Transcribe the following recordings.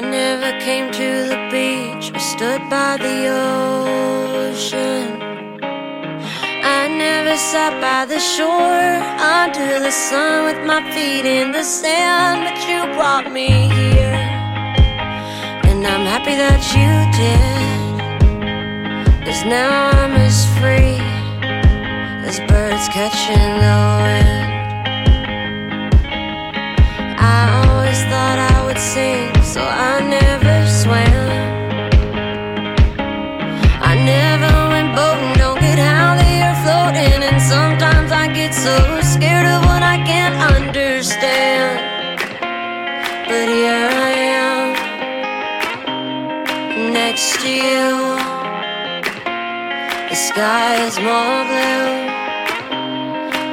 never came to the beach or stood by the ocean. I never sat by the shore under the sun with my feet in the sand, but you brought me here. And I'm happy that you did. Cause now I'm as free as birds catching the wind. So I never swam. I never went boating, don't get how they are floating. And sometimes I get so scared of what I can't understand. But here I am, next to you. The sky is more blue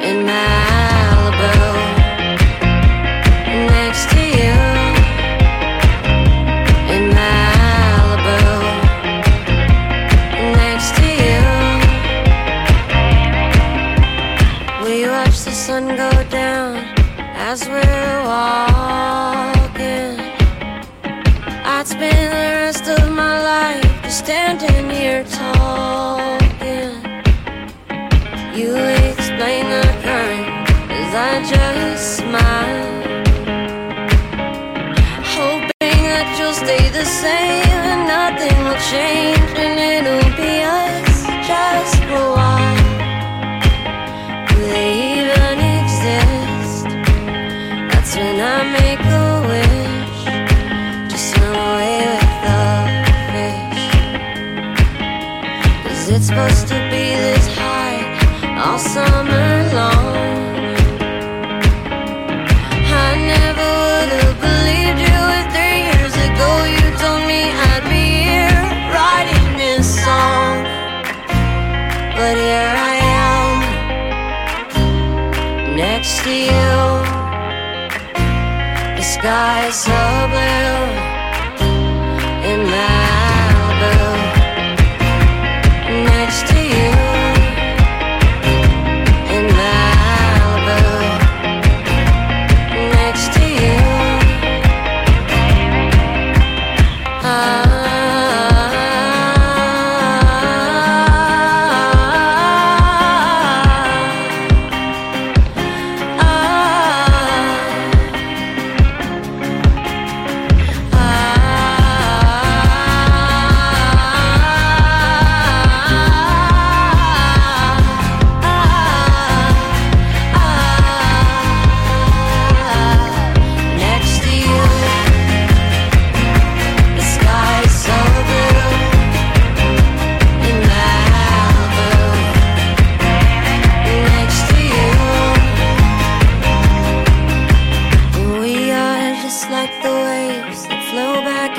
in Malibu. Talking. You explain the current as I just smile. Hoping that you'll stay the same and nothing will change and it'll be us just for a while. Do they even exist? That's when I make a It's supposed to be this high all summer long. I never would have believed you if three years ago you told me I'd be here writing this song. But here I am, next to you. The sky is so blue